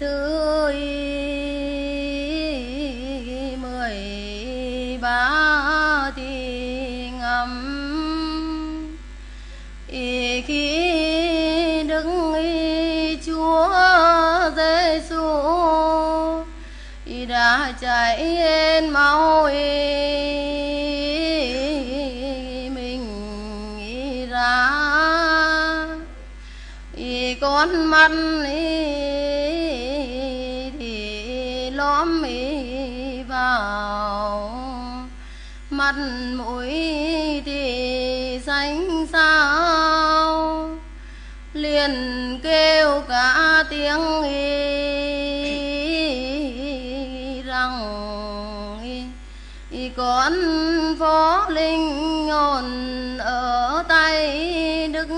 thứ mười ba thì ngầm khi đứng chúa giêsu đã chảy lên máu mình ra. Con mắt lõm lõm vào. Mặt mũi thì xanh sao liền kêu cả tiếng y rằng y con phó linh hồn ở tay đức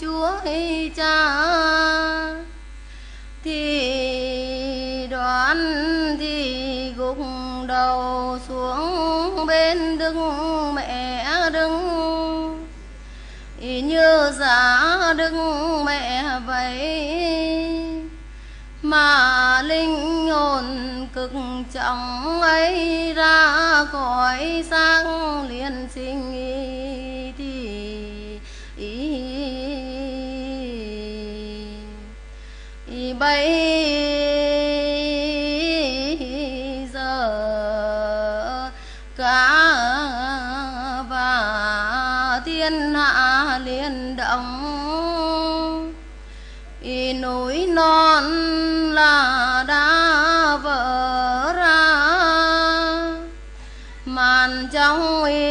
chúa cha. Thì ăn thì gục đầu xuống bên đức mẹ đứng. Như giá đức mẹ vậy mà linh hồn cực trọng ấy ra khỏi sang liền sinh thì ý, bây thiên hạ liền động. Y núi non là đã vỡ ra. Màn trong y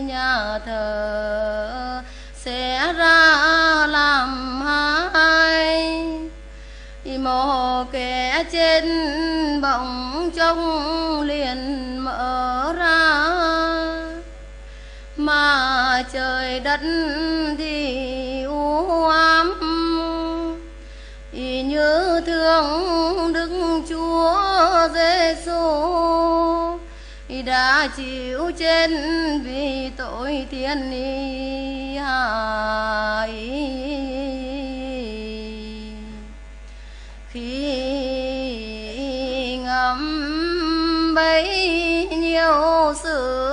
nhà thờ sẽ ra làm hai. Một kẻ trên bỗng trông liền mở ra trời đất thì u ám. Y như thương đức chúa giêsu đã chịu trên vì tội thiên y hại. Khi ngắm bấy nhiêu sự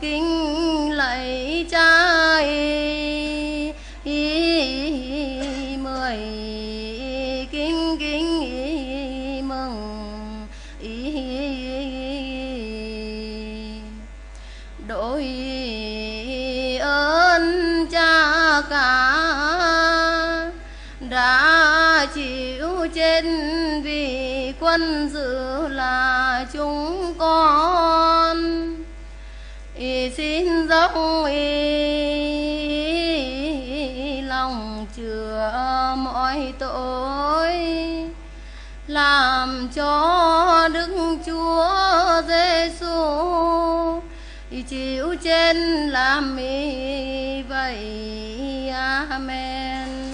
kính lạy cha mười kính kính mừng. Đội ơn cha cả đã chịu trên vì quân dự là chúng con xin dốc y lòng chừa mọi tội, làm cho đức chúa giêsu chịu trên làm y vậy. Amen.